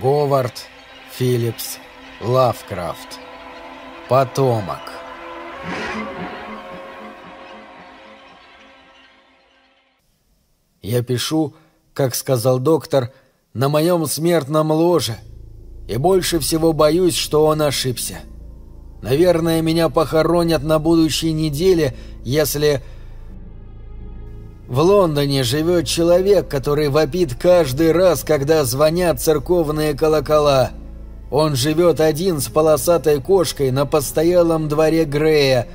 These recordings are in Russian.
Говард, Филлипс, Лавкрафт. Потомок. Я пишу, как сказал доктор, на моем смертном ложе, и больше всего боюсь, что он ошибся. Наверное, меня похоронят на будущей неделе, если... В Лондоне живет человек, который вопит каждый раз, когда звонят церковные колокола. Он живет один с полосатой кошкой на постоялом дворе Грея,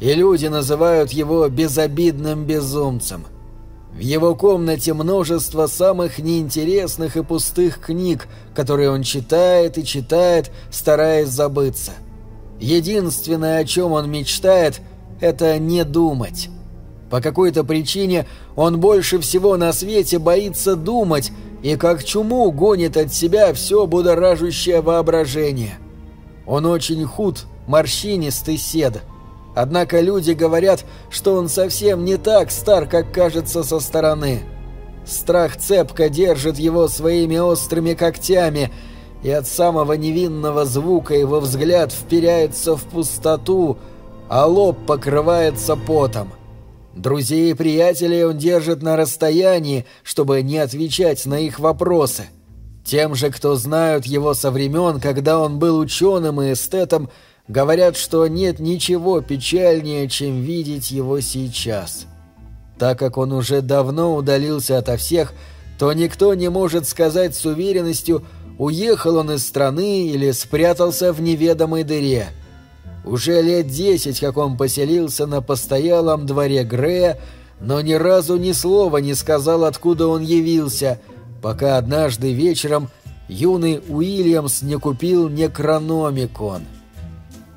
и люди называют его безобидным безумцем. В его комнате множество самых неинтересных и пустых книг, которые он читает и читает, стараясь забыться. Единственное, о чем он мечтает, это не думать. По какой-то причине он больше всего на свете боится думать и как чуму гонит от себя все будоражущее воображение. Он очень худ, морщинистый сед. Однако люди говорят, что он совсем не так стар, как кажется со стороны. Страх цепко держит его своими острыми когтями, и от самого невинного звука его взгляд вперяется в пустоту, а лоб покрывается потом. Друзей и приятелей он держит на расстоянии, чтобы не отвечать на их вопросы. Тем же, кто знают его со времен, когда он был ученым и эстетом, говорят, что нет ничего печальнее, чем видеть его сейчас. Так как он уже давно удалился ото всех, то никто не может сказать с уверенностью, уехал он из страны или спрятался в неведомой дыре – уже лет десять, как он поселился на постоялом дворе Грея, но ни разу ни слова не сказал, откуда он явился, пока однажды вечером юный Уильямс не купил некрономикон.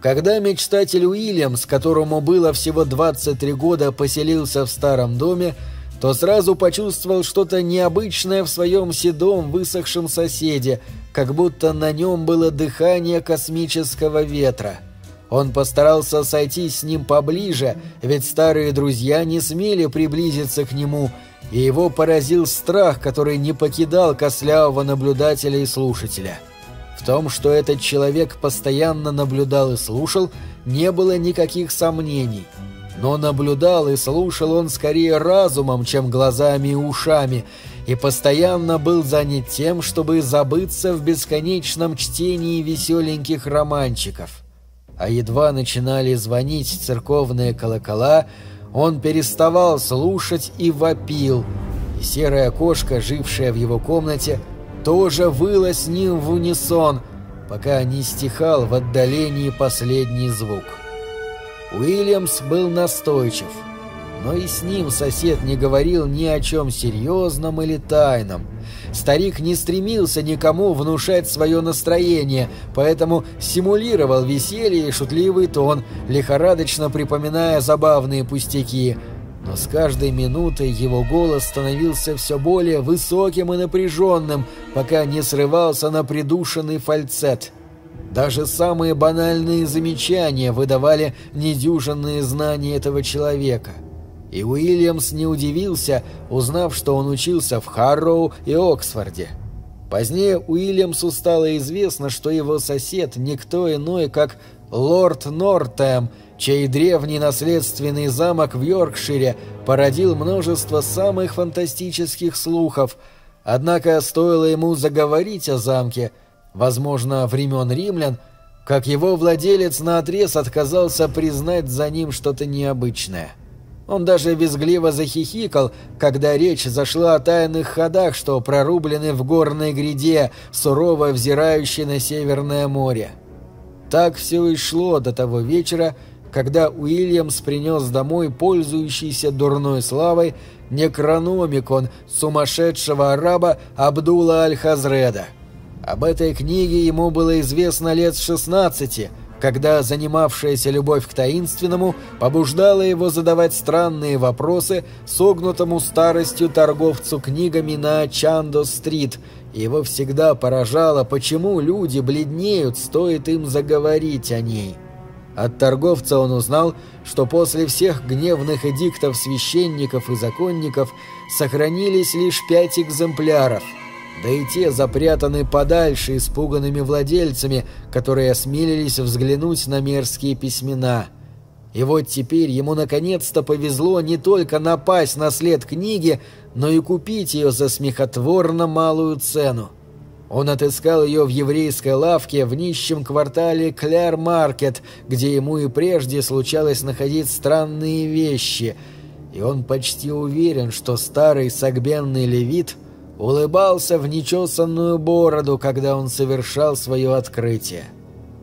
Когда мечтатель Уильямс, которому было всего 23 года, поселился в старом доме, то сразу почувствовал что-то необычное в своем седом высохшем соседе, как будто на нем было дыхание космического ветра – он постарался сойти с ним поближе, ведь старые друзья не смели приблизиться к нему, и его поразил страх, который не покидал кослявого наблюдателя и слушателя. В том, что этот человек постоянно наблюдал и слушал, не было никаких сомнений. Но наблюдал и слушал он скорее разумом, чем глазами и ушами, и постоянно был занят тем, чтобы забыться в бесконечном чтении веселеньких романчиков а едва начинали звонить церковные колокола, он переставал слушать и вопил, и серая кошка, жившая в его комнате, тоже выла с ним в унисон, пока не стихал в отдалении последний звук. Уильямс был настойчив — но и с ним сосед не говорил ни о чем серьезном или тайном. Старик не стремился никому внушать свое настроение, поэтому симулировал веселье и шутливый тон, лихорадочно припоминая забавные пустяки. Но с каждой минутой его голос становился все более высоким и напряженным, пока не срывался на придушенный фальцет. Даже самые банальные замечания выдавали недюжинные знания этого человека — и Уильямс не удивился, узнав, что он учился в Харроу и Оксфорде. Позднее Уильямсу стало известно, что его сосед никто иной, как лорд Нортем, чей древний наследственный замок в Йоркшире породил множество самых фантастических слухов. Однако стоило ему заговорить о замке, возможно, времен римлян, как его владелец наотрез отказался признать за ним что-то необычное. — он даже визгливо захихикал, когда речь зашла о тайных ходах, что прорублены в горной гряде, сурово взирающей на Северное море. Так все и шло до того вечера, когда Уильямс принес домой пользующийся дурной славой некрономикон сумасшедшего араба Абдула Аль-Хазреда. Об этой книге ему было известно лет 16, когда занимавшаяся любовь к таинственному побуждала его задавать странные вопросы согнутому старостью торговцу книгами на Чандо-стрит. Его всегда поражало, почему люди бледнеют, стоит им заговорить о ней. От торговца он узнал, что после всех гневных эдиктов священников и законников сохранились лишь пять экземпляров – да и те запрятаны подальше испуганными владельцами, которые осмелились взглянуть на мерзкие письмена. И вот теперь ему наконец-то повезло не только напасть на след книги, но и купить ее за смехотворно малую цену. Он отыскал ее в еврейской лавке в нищем квартале Кляр-Маркет, где ему и прежде случалось находить странные вещи, и он почти уверен, что старый сагбенный левит – улыбался в нечесанную бороду, когда он совершал свое открытие.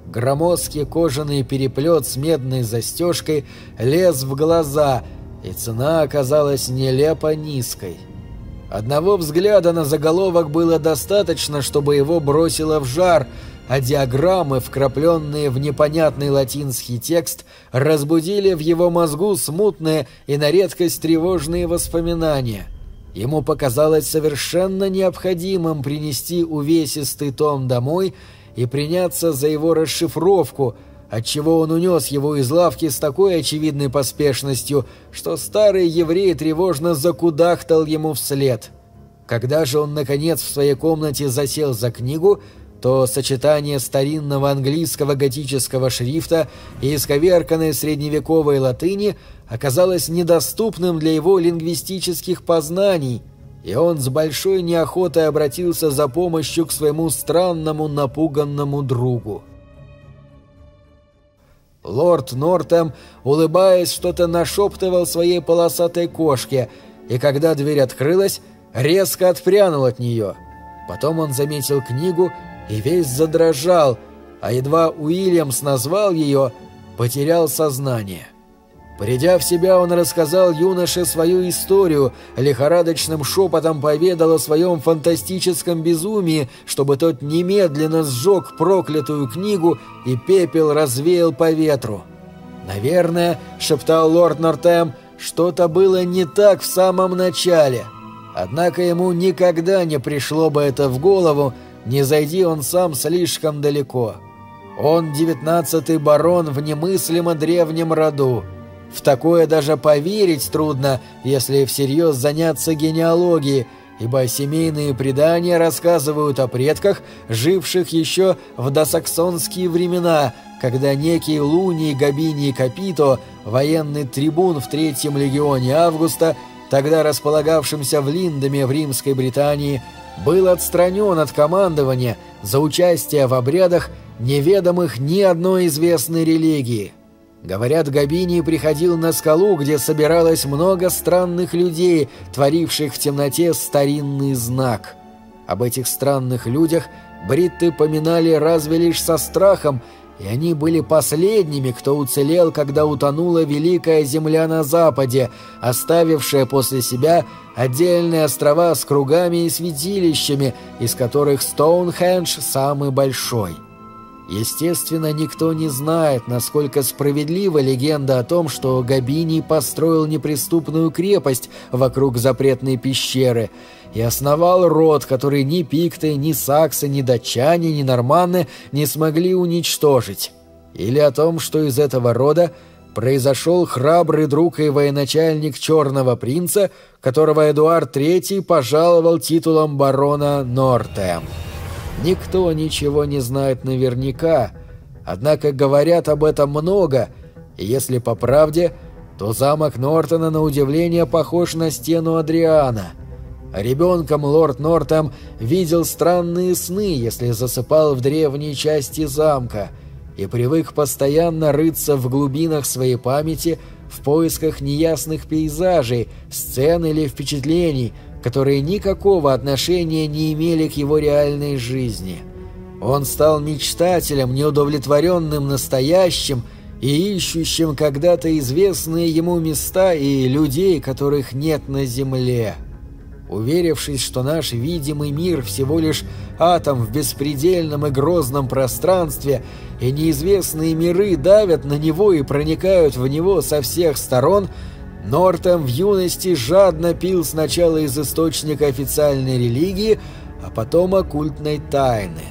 Громоздкий кожаный переплет с медной застежкой лез в глаза, и цена оказалась нелепо низкой. Одного взгляда на заголовок было достаточно, чтобы его бросило в жар, а диаграммы, вкрапленные в непонятный латинский текст, разбудили в его мозгу смутные и на редкость тревожные воспоминания – Ему показалось совершенно необходимым принести увесистый том домой и приняться за его расшифровку, отчего он унес его из лавки с такой очевидной поспешностью, что старый еврей тревожно закудахтал ему вслед. Когда же он, наконец, в своей комнате засел за книгу, то сочетание старинного английского готического шрифта и исковерканной средневековой латыни оказалось недоступным для его лингвистических познаний, и он с большой неохотой обратился за помощью к своему странному напуганному другу. Лорд Нортем, улыбаясь, что-то нашептывал своей полосатой кошке, и когда дверь открылась, резко отпрянул от нее. Потом он заметил книгу, и весь задрожал, а едва Уильямс назвал ее, потерял сознание. Придя в себя, он рассказал юноше свою историю, лихорадочным шепотом поведал о своем фантастическом безумии, чтобы тот немедленно сжег проклятую книгу и пепел развеял по ветру. «Наверное», — шептал лорд Нортем, — «что-то было не так в самом начале». Однако ему никогда не пришло бы это в голову, — не зайди он сам слишком далеко. Он девятнадцатый барон в немыслимо древнем роду. В такое даже поверить трудно, если всерьез заняться генеалогией, ибо семейные предания рассказывают о предках, живших еще в досаксонские времена, когда некий Луний Габини Капито, военный трибун в Третьем легионе Августа, тогда располагавшимся в Линдаме в Римской Британии, был отстранен от командования за участие в обрядах, неведомых ни одной известной религии. Говорят, Габини приходил на скалу, где собиралось много странных людей, творивших в темноте старинный знак. Об этих странных людях бритты поминали разве лишь со страхом и они были последними, кто уцелел, когда утонула Великая Земля на Западе, оставившая после себя отдельные острова с кругами и святилищами, из которых Стоунхендж самый большой. Естественно, никто не знает, насколько справедлива легенда о том, что Габини построил неприступную крепость вокруг запретной пещеры и основал род, который ни пикты, ни саксы, ни датчане, ни норманны не смогли уничтожить. Или о том, что из этого рода произошел храбрый друг и военачальник Черного Принца, которого Эдуард III пожаловал титулом барона Нортем. Никто ничего не знает наверняка, однако говорят об этом много, и если по правде, то замок Нортона на удивление похож на стену Адриана. Ребенком лорд Нортом видел странные сны, если засыпал в древней части замка, и привык постоянно рыться в глубинах своей памяти в поисках неясных пейзажей, сцен или впечатлений – которые никакого отношения не имели к его реальной жизни. Он стал мечтателем, неудовлетворенным настоящим и ищущим когда-то известные ему места и людей, которых нет на земле. Уверившись, что наш видимый мир всего лишь атом в беспредельном и грозном пространстве, и неизвестные миры давят на него и проникают в него со всех сторон – Нортом в юности жадно пил сначала из источника официальной религии, а потом оккультной тайны.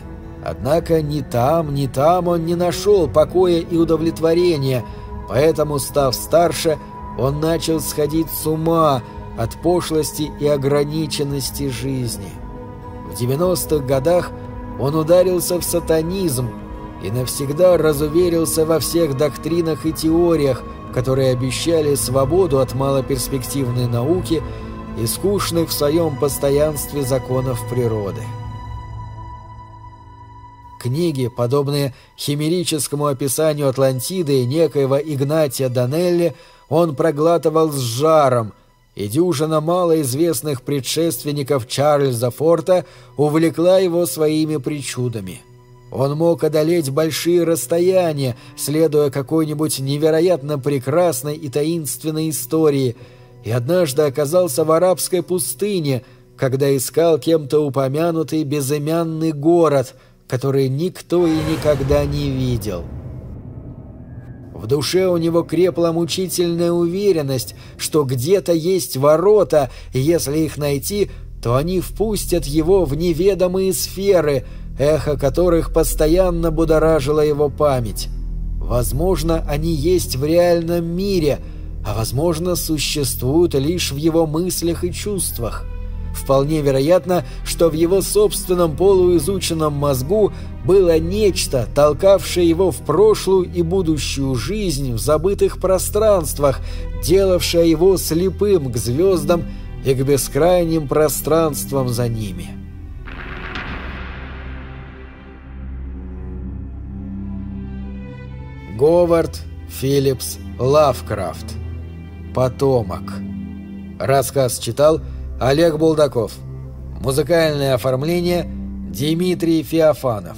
Однако ни там, ни там он не нашел покоя и удовлетворения, поэтому, став старше, он начал сходить с ума от пошлости и ограниченности жизни. В 90-х годах он ударился в сатанизм и навсегда разуверился во всех доктринах и теориях – которые обещали свободу от малоперспективной науки и скучных в своем постоянстве законов природы. Книги, подобные химерическому описанию Атлантиды некоего Игнатия Данелли, он проглатывал с жаром, и дюжина малоизвестных предшественников Чарльза Форта увлекла его своими причудами – он мог одолеть большие расстояния, следуя какой-нибудь невероятно прекрасной и таинственной истории, и однажды оказался в арабской пустыне, когда искал кем-то упомянутый безымянный город, который никто и никогда не видел. В душе у него крепла мучительная уверенность, что где-то есть ворота, и если их найти, то они впустят его в неведомые сферы — эхо которых постоянно будоражило его память. Возможно, они есть в реальном мире, а возможно, существуют лишь в его мыслях и чувствах. Вполне вероятно, что в его собственном полуизученном мозгу было нечто, толкавшее его в прошлую и будущую жизнь в забытых пространствах, делавшее его слепым к звездам и к бескрайним пространствам за ними. Говард Филлипс Лавкрафт. Потомок. Рассказ читал Олег Булдаков. Музыкальное оформление Дмитрий Феофанов.